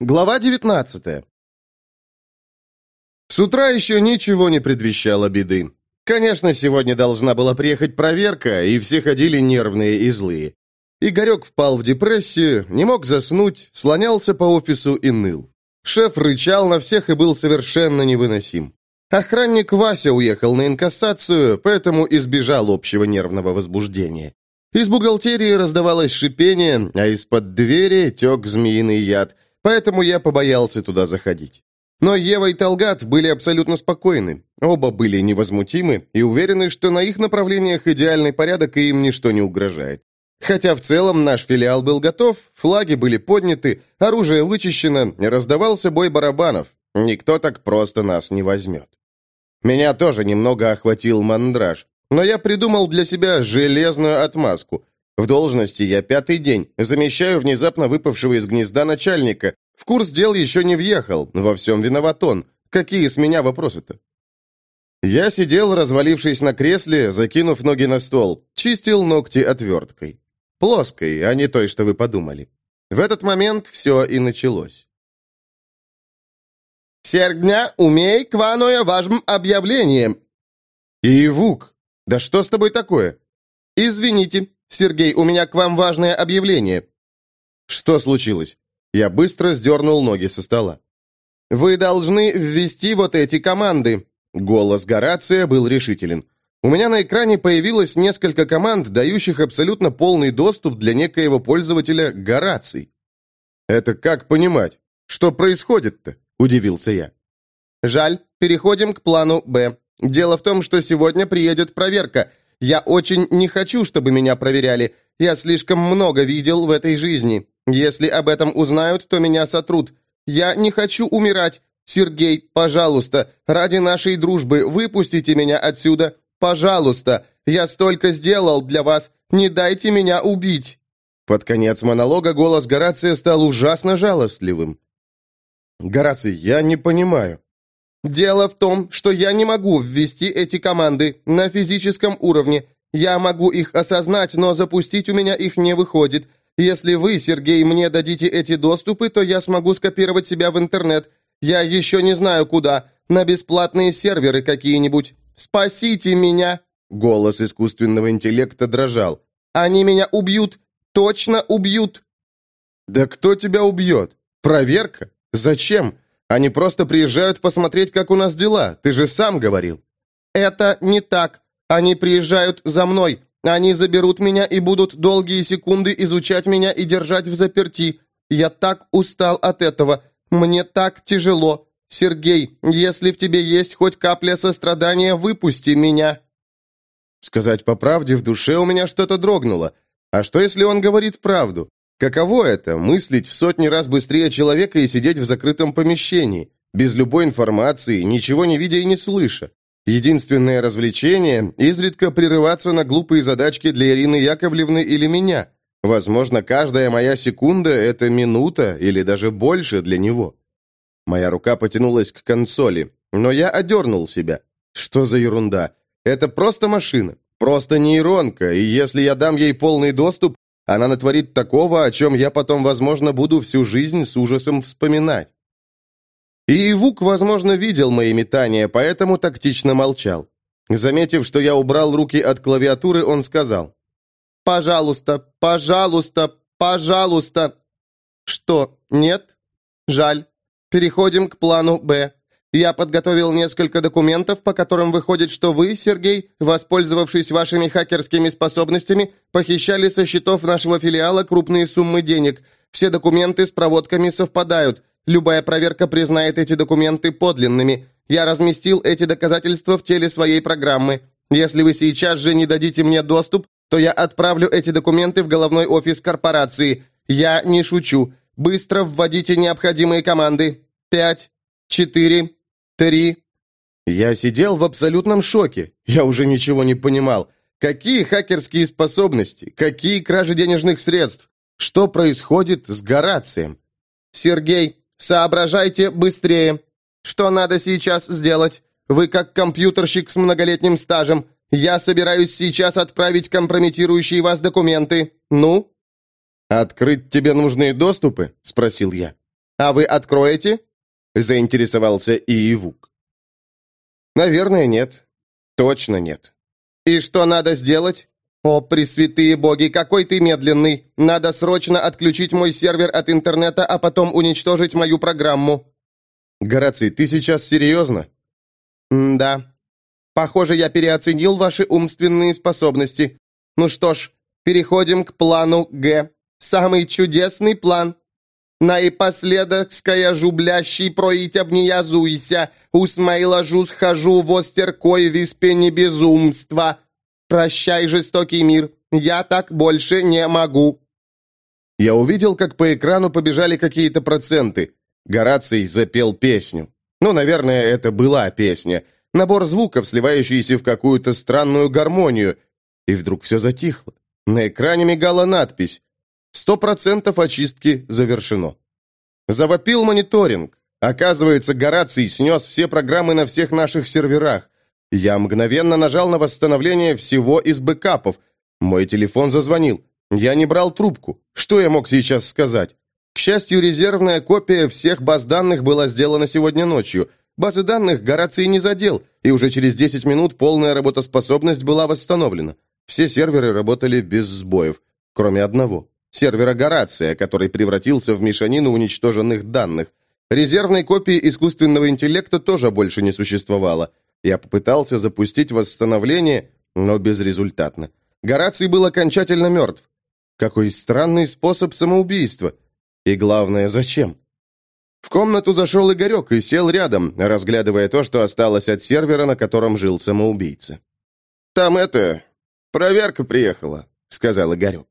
Глава 19 С утра еще ничего не предвещало беды. Конечно, сегодня должна была приехать проверка, и все ходили нервные и злые. Игорек впал в депрессию, не мог заснуть, слонялся по офису и ныл. Шеф рычал на всех и был совершенно невыносим. Охранник Вася уехал на инкассацию, поэтому избежал общего нервного возбуждения. Из бухгалтерии раздавалось шипение, а из-под двери тек змеиный яд – поэтому я побоялся туда заходить. Но Ева и Талгат были абсолютно спокойны. Оба были невозмутимы и уверены, что на их направлениях идеальный порядок и им ничто не угрожает. Хотя в целом наш филиал был готов, флаги были подняты, оружие вычищено, раздавался бой барабанов. Никто так просто нас не возьмет. Меня тоже немного охватил мандраж, но я придумал для себя железную отмазку, в должности я пятый день, замещаю внезапно выпавшего из гнезда начальника. В курс дел еще не въехал, во всем виноват он. Какие с меня вопросы-то? Я сидел, развалившись на кресле, закинув ноги на стол, чистил ногти отверткой. Плоской, а не той, что вы подумали. В этот момент все и началось. «Сергня, умей кваное важным объявлением!» «Ивук, да что с тобой такое?» «Извините, «Сергей, у меня к вам важное объявление». «Что случилось?» Я быстро сдернул ноги со стола. «Вы должны ввести вот эти команды». Голос Горация был решителен. У меня на экране появилось несколько команд, дающих абсолютно полный доступ для некоего пользователя Гораций. «Это как понимать? Что происходит-то?» – удивился я. «Жаль, переходим к плану «Б». Дело в том, что сегодня приедет проверка, я очень не хочу, чтобы меня проверяли. Я слишком много видел в этой жизни. Если об этом узнают, то меня сотрут. Я не хочу умирать. Сергей, пожалуйста, ради нашей дружбы выпустите меня отсюда. Пожалуйста, я столько сделал для вас. Не дайте меня убить». Под конец монолога голос Горация стал ужасно жалостливым. «Гораций, я не понимаю. Дело в том, что я не могу ввести эти команды на физическом уровне. Я могу их осознать, но запустить у меня их не выходит. Если вы, Сергей, мне дадите эти доступы, то я смогу скопировать себя в интернет. Я еще не знаю куда. На бесплатные серверы какие-нибудь. Спасите меня!» Голос искусственного интеллекта дрожал. «Они меня убьют! Точно убьют!» «Да кто тебя убьет? Проверка? Зачем? Они просто приезжают посмотреть, как у нас дела. Ты же сам говорил». «Это не так. Они приезжают за мной. Они заберут меня и будут долгие секунды изучать меня и держать в заперти. Я так устал от этого. Мне так тяжело. Сергей, если в тебе есть хоть капля сострадания, выпусти меня». Сказать по правде, в душе у меня что-то дрогнуло. А что, если он говорит правду? Каково это – мыслить в сотни раз быстрее человека и сидеть в закрытом помещении, без любой информации, ничего не видя и не слыша? Единственное развлечение – изредка прерываться на глупые задачки для Ирины Яковлевны или меня. Возможно, каждая моя секунда – это минута или даже больше для него. Моя рука потянулась к консоли, но я одернул себя. Что за ерунда? Это просто машина, просто нейронка, и если я дам ей полный доступ, она натворит такого, о чем я потом, возможно, буду всю жизнь с ужасом вспоминать. И Ивук, возможно, видел мои метания, поэтому тактично молчал. Заметив, что я убрал руки от клавиатуры, он сказал. «Пожалуйста, пожалуйста, пожалуйста!» «Что, нет? Жаль. Переходим к плану «Б». Я подготовил несколько документов, по которым выходит, что вы, Сергей, воспользовавшись вашими хакерскими способностями, похищали со счетов нашего филиала крупные суммы денег. Все документы с проводками совпадают. Любая проверка признает эти документы подлинными. Я разместил эти доказательства в теле своей программы. Если вы сейчас же не дадите мне доступ, то я отправлю эти документы в головной офис корпорации. Я не шучу. Быстро вводите необходимые команды. Пять, четыре, Три. Я сидел в абсолютном шоке. Я уже ничего не понимал. Какие хакерские способности? Какие кражи денежных средств? Что происходит с Горацием? Сергей, соображайте быстрее. Что надо сейчас сделать? Вы как компьютерщик с многолетним стажем. Я собираюсь сейчас отправить компрометирующие вас документы. Ну? «Открыть тебе нужные доступы?» – спросил я. А вы откроете?» Заинтересовался Иевук. «Наверное, нет. Точно нет. И что надо сделать?» «О, пресвятые боги, какой ты медленный! Надо срочно отключить мой сервер от интернета, а потом уничтожить мою программу!» «Гораций, ты сейчас серьезно?» «Да. Похоже, я переоценил ваши умственные способности. Ну что ж, переходим к плану Г. Самый чудесный план. Наипоследокская жублящий проить обниязуйся, усмайла жу схожу в остеркой виспе не безумства. Прощай, жестокий мир, я так больше не могу. Я увидел, как по экрану побежали какие-то проценты. Гораций запел песню. Ну, наверное, это была песня. Набор звуков, сливающийся в какую-то странную гармонию. И вдруг все затихло. На экране мигала надпись Сто процентов очистки завершено. Завопил мониторинг. Оказывается, Гораций снес все программы на всех наших серверах. Я мгновенно нажал на восстановление всего из бэкапов. Мой телефон зазвонил. Я не брал трубку. Что я мог сейчас сказать? К счастью, резервная копия всех баз данных была сделана сегодня ночью. Базы данных Гораций не задел, и уже через 10 минут полная работоспособность была восстановлена. Все серверы работали без сбоев, кроме одного сервера Горация, который превратился в мешанину уничтоженных данных. Резервной копии искусственного интеллекта тоже больше не существовало. Я попытался запустить восстановление, но безрезультатно. Гораций был окончательно мертв. Какой странный способ самоубийства. И главное, зачем? В комнату зашел Игорек и сел рядом, разглядывая то, что осталось от сервера, на котором жил самоубийца. «Там это... проверка приехала», — сказал Игорек.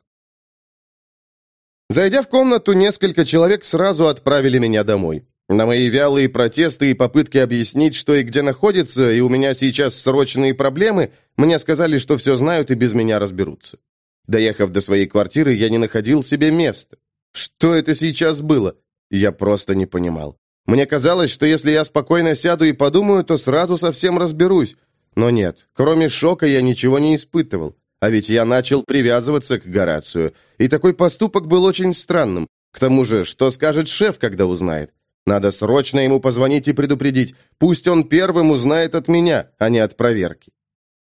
Зайдя в комнату, несколько человек сразу отправили меня домой. На мои вялые протесты и попытки объяснить, что и где находится, и у меня сейчас срочные проблемы, мне сказали, что все знают и без меня разберутся. Доехав до своей квартиры, я не находил себе места. Что это сейчас было? Я просто не понимал. Мне казалось, что если я спокойно сяду и подумаю, то сразу совсем разберусь. Но нет, кроме шока я ничего не испытывал. А ведь я начал привязываться к Горацию, и такой поступок был очень странным. К тому же, что скажет шеф, когда узнает? Надо срочно ему позвонить и предупредить. Пусть он первым узнает от меня, а не от проверки.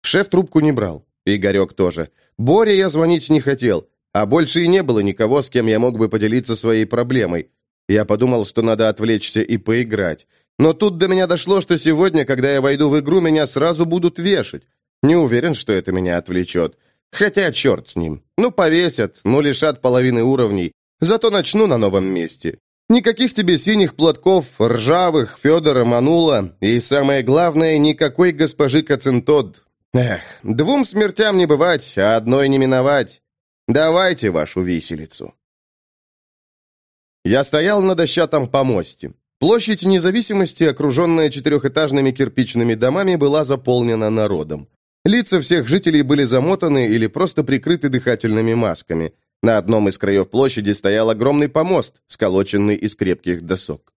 Шеф трубку не брал. Игорек тоже. Боре я звонить не хотел, а больше и не было никого, с кем я мог бы поделиться своей проблемой. Я подумал, что надо отвлечься и поиграть. Но тут до меня дошло, что сегодня, когда я войду в игру, меня сразу будут вешать. Не уверен, что это меня отвлечет. Хотя черт с ним. Ну, повесят, ну, лишат половины уровней. Зато начну на новом месте. Никаких тебе синих платков, ржавых, Федора Манула. И самое главное, никакой госпожи Кацинтод. Эх, двум смертям не бывать, а одной не миновать. Давайте вашу виселицу. Я стоял на дощатом помосте. Площадь независимости, окруженная четырехэтажными кирпичными домами, была заполнена народом. Лица всех жителей были замотаны или просто прикрыты дыхательными масками. На одном из краев площади стоял огромный помост, сколоченный из крепких досок.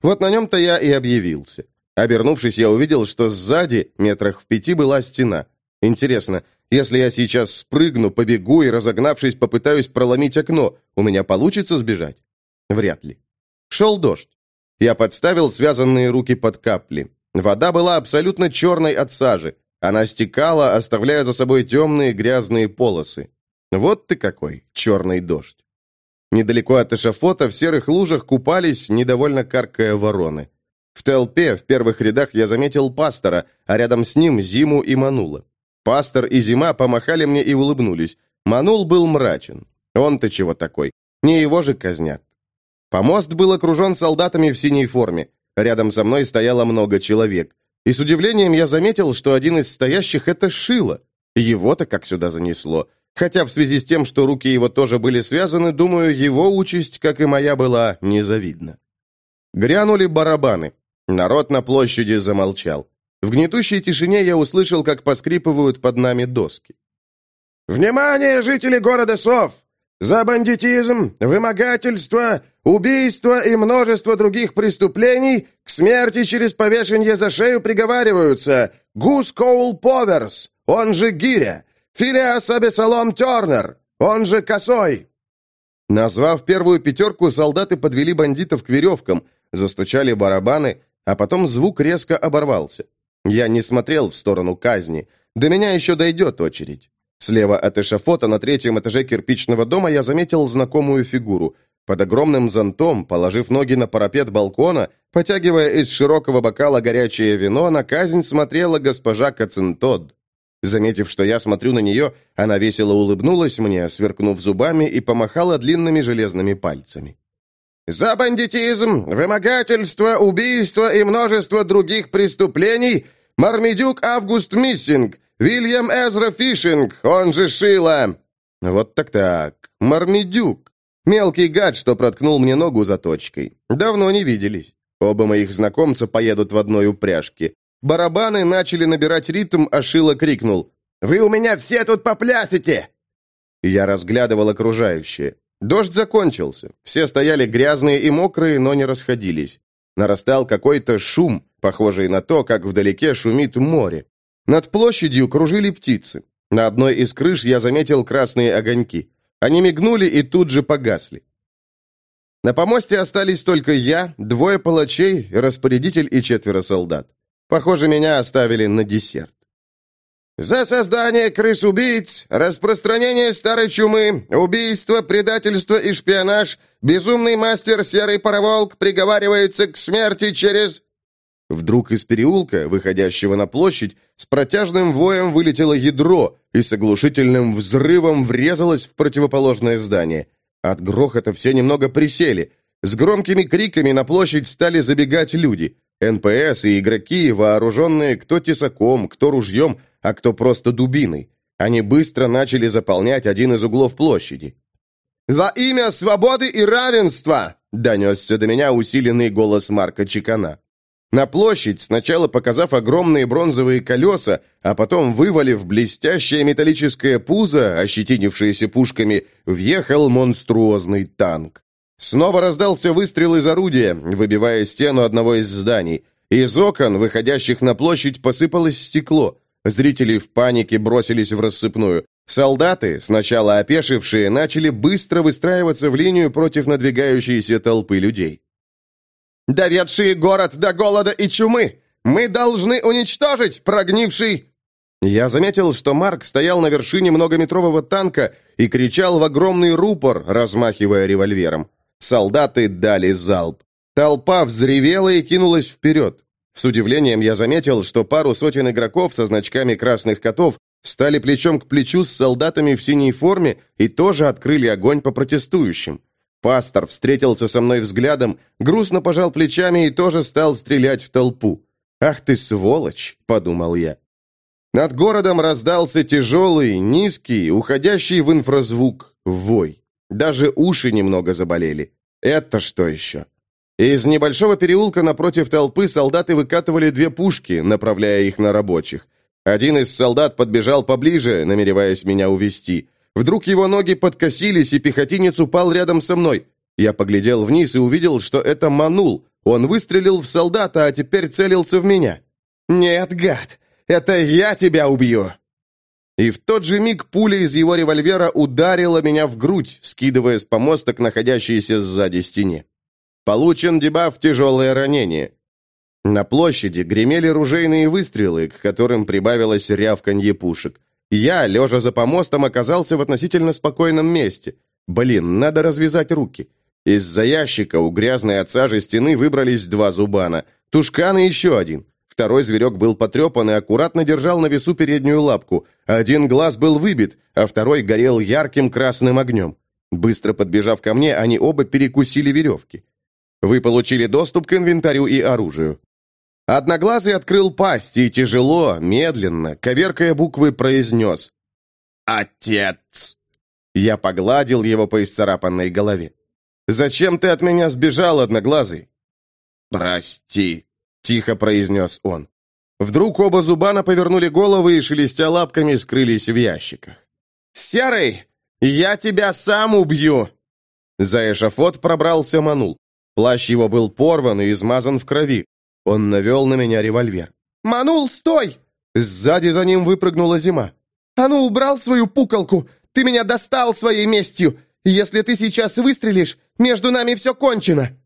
Вот на нем-то я и объявился. Обернувшись, я увидел, что сзади, метрах в пяти, была стена. Интересно, если я сейчас спрыгну, побегу и, разогнавшись, попытаюсь проломить окно, у меня получится сбежать? Вряд ли. Шел дождь. Я подставил связанные руки под капли. Вода была абсолютно черной от сажи. Она стекала, оставляя за собой темные грязные полосы. Вот ты какой, черный дождь. Недалеко от эшафота в серых лужах купались, недовольно каркая вороны. В толпе, в первых рядах, я заметил пастора, а рядом с ним Зиму и Манула. Пастор и Зима помахали мне и улыбнулись. Манул был мрачен. Он-то чего такой? Не его же казнят. Помост был окружен солдатами в синей форме. Рядом со мной стояло много человек. И с удивлением я заметил, что один из стоящих — это Шило. Его-то как сюда занесло. Хотя в связи с тем, что руки его тоже были связаны, думаю, его участь, как и моя, была незавидна. Грянули барабаны. Народ на площади замолчал. В гнетущей тишине я услышал, как поскрипывают под нами доски. «Внимание, жители города Сов! За бандитизм, вымогательство, убийство и множество других преступлений к смерти через повешение за шею приговариваются Гус Коул Поверс, он же Гиря, Филиас Абесалом Тернер, он же Косой». Назвав первую пятерку, солдаты подвели бандитов к веревкам, застучали барабаны, а потом звук резко оборвался. Я не смотрел в сторону казни. До меня еще дойдет очередь. Слева от эшафота на третьем этаже кирпичного дома я заметил знакомую фигуру. Под огромным зонтом, положив ноги на парапет балкона, потягивая из широкого бокала горячее вино, на казнь смотрела госпожа Кацинтод. Заметив, что я смотрю на нее, она весело улыбнулась мне, сверкнув зубами, и помахала длинными железными пальцами. «За бандитизм, вымогательство, убийство и множество других преступлений Мармедюк Август Миссинг, Вильям Эзра Фишинг, он же Шила!» «Вот так-так, Мармедюк. Мелкий гад, что проткнул мне ногу заточкой. Давно не виделись. Оба моих знакомца поедут в одной упряжке. Барабаны начали набирать ритм, а Шила крикнул. «Вы у меня все тут поплясите!» Я разглядывал окружающее. Дождь закончился. Все стояли грязные и мокрые, но не расходились. Нарастал какой-то шум, похожий на то, как вдалеке шумит море. Над площадью кружили птицы. На одной из крыш я заметил красные огоньки. Они мигнули и тут же погасли. На помосте остались только я, двое палачей, распорядитель и четверо солдат. Похоже, меня оставили на десерт. «За создание крыс-убийц, распространение старой чумы, убийство, предательство и шпионаж, безумный мастер Серый Пароволк приговаривается к смерти через...» Вдруг из переулка, выходящего на площадь, с протяжным воем вылетело ядро и с оглушительным взрывом врезалось в противоположное здание. От грохота все немного присели. С громкими криками на площадь стали забегать люди. НПС и игроки, вооруженные кто тесаком, кто ружьем, а кто просто дубиной. Они быстро начали заполнять один из углов площади. «Во имя свободы и равенства!» — донесся до меня усиленный голос Марка Чекана. На площадь, сначала показав огромные бронзовые колеса, а потом вывалив блестящее металлическое пузо, ощетинившееся пушками, въехал монструозный танк. Снова раздался выстрел из орудия, выбивая стену одного из зданий. Из окон, выходящих на площадь, посыпалось стекло. Зрители в панике бросились в рассыпную. Солдаты, сначала опешившие, начали быстро выстраиваться в линию против надвигающейся толпы людей доведшие город до голода и чумы. Мы должны уничтожить прогнивший...» Я заметил, что Марк стоял на вершине многометрового танка и кричал в огромный рупор, размахивая револьвером. Солдаты дали залп. Толпа взревела и кинулась вперед. С удивлением я заметил, что пару сотен игроков со значками красных котов встали плечом к плечу с солдатами в синей форме и тоже открыли огонь по протестующим. Пастор встретился со мной взглядом, грустно пожал плечами и тоже стал стрелять в толпу. «Ах ты сволочь!» — подумал я. Над городом раздался тяжелый, низкий, уходящий в инфразвук вой. Даже уши немного заболели. Это что еще? Из небольшого переулка напротив толпы солдаты выкатывали две пушки, направляя их на рабочих. Один из солдат подбежал поближе, намереваясь меня увести. Вдруг его ноги подкосились, и пехотинец упал рядом со мной. Я поглядел вниз и увидел, что это Манул. Он выстрелил в солдата, а теперь целился в меня. «Нет, гад, это я тебя убью!» И в тот же миг пуля из его револьвера ударила меня в грудь, скидывая с помоста к находящейся сзади стене. Получен дебаф «Тяжелое ранение». На площади гремели ружейные выстрелы, к которым прибавилось рявканье пушек. Я, лежа за помостом, оказался в относительно спокойном месте. Блин, надо развязать руки. Из-за ящика у грязной от сажи стены выбрались два зубана. Тушкан и еще один. Второй зверек был потрепан и аккуратно держал на весу переднюю лапку. Один глаз был выбит, а второй горел ярким красным огнем. Быстро подбежав ко мне, они оба перекусили веревки. Вы получили доступ к инвентарю и оружию. Одноглазый открыл пасть и тяжело, медленно, коверкая буквы, произнес «Отец!». Я погладил его по исцарапанной голове. «Зачем ты от меня сбежал, Одноглазый?» «Прости», — тихо произнес он. Вдруг оба зубана повернули головы и, шелестя лапками, скрылись в ящиках. «Серый, я тебя сам убью!» За эшафот пробрался Манул. Плащ его был порван и измазан в крови. Он навел на меня револьвер. «Манул, стой!» Сзади за ним выпрыгнула зима. «А ну, убрал свою пукалку! Ты меня достал своей местью! Если ты сейчас выстрелишь, между нами все кончено!»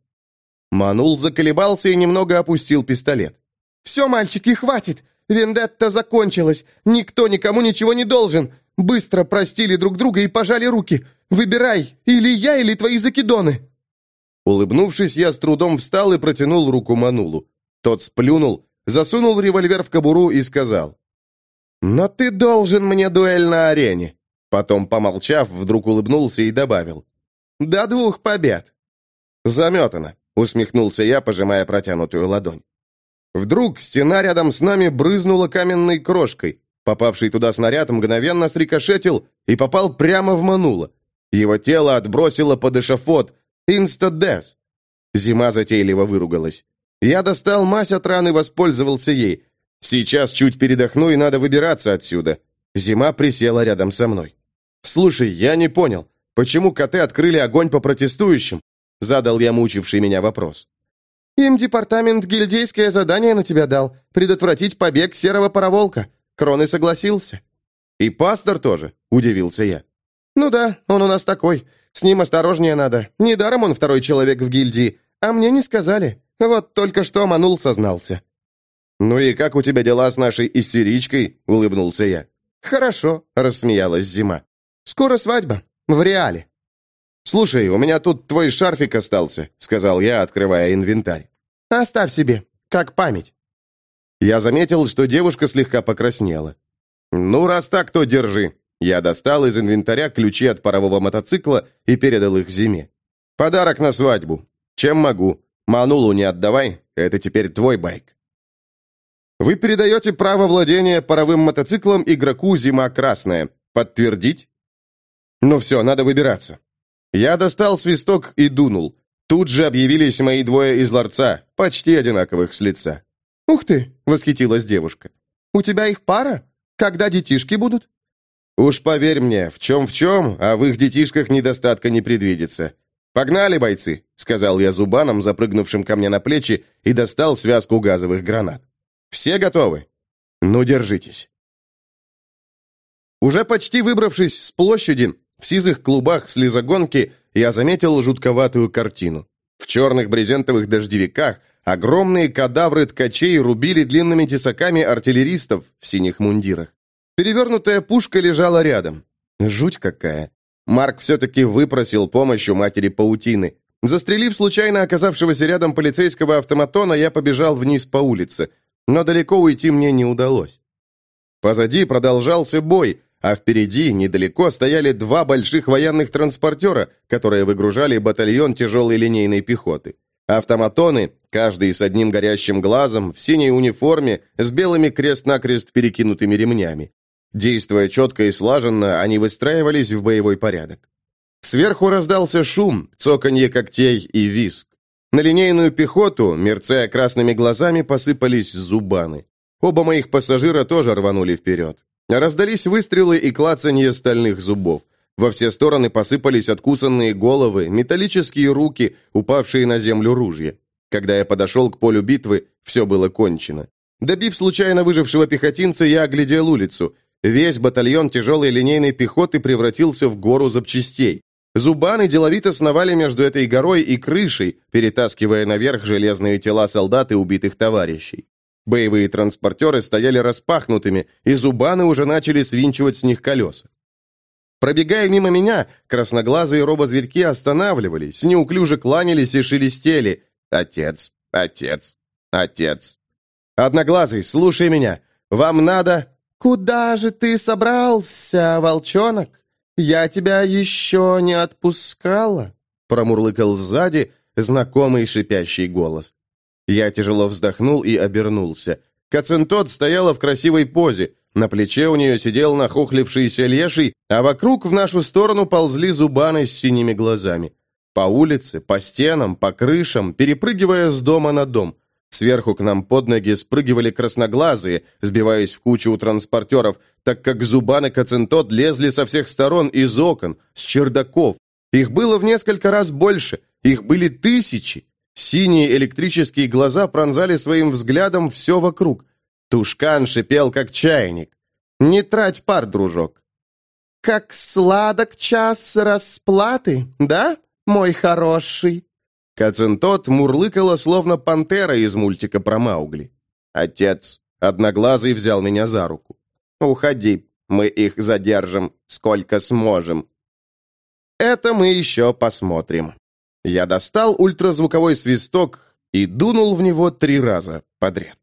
Манул заколебался и немного опустил пистолет. «Все, мальчики, хватит! Вендетта закончилась! Никто никому ничего не должен! Быстро простили друг друга и пожали руки! Выбирай, или я, или твои закидоны!» Улыбнувшись, я с трудом встал и протянул руку Манулу. Тот сплюнул, засунул револьвер в кобуру и сказал. «Но ты должен мне дуэль на арене!» Потом, помолчав, вдруг улыбнулся и добавил. «До двух побед!» «Заметано!» — усмехнулся я, пожимая протянутую ладонь. Вдруг стена рядом с нами брызнула каменной крошкой. Попавший туда снаряд мгновенно срикошетил и попал прямо в Манула. Его тело отбросило под эшафот. Инстадес. Зима затейливо выругалась. Я достал мазь от раны воспользовался ей. Сейчас чуть передохну и надо выбираться отсюда. Зима присела рядом со мной. «Слушай, я не понял, почему коты открыли огонь по протестующим?» Задал я мучивший меня вопрос. «Им департамент гильдейское задание на тебя дал, предотвратить побег серого пароволка. Крон и согласился». «И пастор тоже?» – удивился я. «Ну да, он у нас такой. С ним осторожнее надо. Недаром он второй человек в гильдии. А мне не сказали. Вот только что Манул сознался». «Ну и как у тебя дела с нашей истеричкой?» – улыбнулся я. «Хорошо», – рассмеялась Зима. «Скоро свадьба. В реале». «Слушай, у меня тут твой шарфик остался», — сказал я, открывая инвентарь. «Оставь себе, как память». Я заметил, что девушка слегка покраснела. «Ну, раз так, то держи». Я достал из инвентаря ключи от парового мотоцикла и передал их Зиме. «Подарок на свадьбу. Чем могу? Манулу не отдавай, это теперь твой байк». Вы передаете право владения паровым мотоциклом игроку «Зима Красная». Подтвердить? Ну все, надо выбираться. Я достал свисток и дунул. Тут же объявились мои двое из ларца, почти одинаковых с лица. «Ух ты!» — восхитилась девушка. «У тебя их пара? Когда детишки будут?» «Уж поверь мне, в чем в чем, а в их детишках недостатка не предвидится. Погнали, бойцы!» — сказал я зубанам, запрыгнувшим ко мне на плечи, и достал связку газовых гранат. «Все готовы? Ну, держитесь!» Уже почти выбравшись с площади, в сизых клубах слезогонки я заметил жутковатую картину. В черных брезентовых дождевиках огромные кадавры ткачей рубили длинными тесаками артиллеристов в синих мундирах. Перевернутая пушка лежала рядом. Жуть какая. Марк все-таки выпросил помощь у матери паутины. Застрелив случайно оказавшегося рядом полицейского автоматона, я побежал вниз по улице. Но далеко уйти мне не удалось. Позади продолжался бой, а впереди, недалеко, стояли два больших военных транспортера, которые выгружали батальон тяжелой линейной пехоты. Автоматоны, каждый с одним горящим глазом, в синей униформе, с белыми крест-накрест перекинутыми ремнями. Действуя четко и слаженно, они выстраивались в боевой порядок. Сверху раздался шум, цоканье когтей и визг. На линейную пехоту, мерцая красными глазами, посыпались зубаны. Оба моих пассажира тоже рванули вперед. Раздались выстрелы и клацанье стальных зубов. Во все стороны посыпались откусанные головы, металлические руки, упавшие на землю ружья. Когда я подошел к полю битвы, все было кончено. Добив случайно выжившего пехотинца, я оглядел улицу. Весь батальон тяжелой линейной пехоты превратился в гору запчастей. Зубаны деловито сновали между этой горой и крышей, перетаскивая наверх железные тела солдат и убитых товарищей. Боевые транспортеры стояли распахнутыми, и зубаны уже начали свинчивать с них колеса. Пробегая мимо меня, красноглазые робозверьки останавливались, неуклюже кланялись и шелестели. «Отец! Отец! Отец!» «Одноглазый, слушай меня! Вам надо...» «Куда же ты собрался, волчонок? Я тебя еще не отпускала?» Промурлыкал сзади знакомый шипящий голос. Я тяжело вздохнул и обернулся. Кацинтот стояла в красивой позе. На плече у нее сидел нахохлившийся леший, а вокруг в нашу сторону ползли зубаны с синими глазами. По улице, по стенам, по крышам, перепрыгивая с дома на дом. Сверху к нам под ноги спрыгивали красноглазые, сбиваясь в кучу у транспортеров, так как зубаны Кацинтот лезли со всех сторон из окон, с чердаков. Их было в несколько раз больше, их были тысячи. Синие электрические глаза пронзали своим взглядом все вокруг. Тушкан шипел, как чайник. «Не трать пар, дружок!» как сладок час расплаты, да, мой хороший?» Кацинтот мурлыкала, словно пантера из мультика про Маугли. «Отец, одноглазый взял меня за руку. Уходи, мы их задержим, сколько сможем». «Это мы еще посмотрим». Я достал ультразвуковой свисток и дунул в него три раза подряд.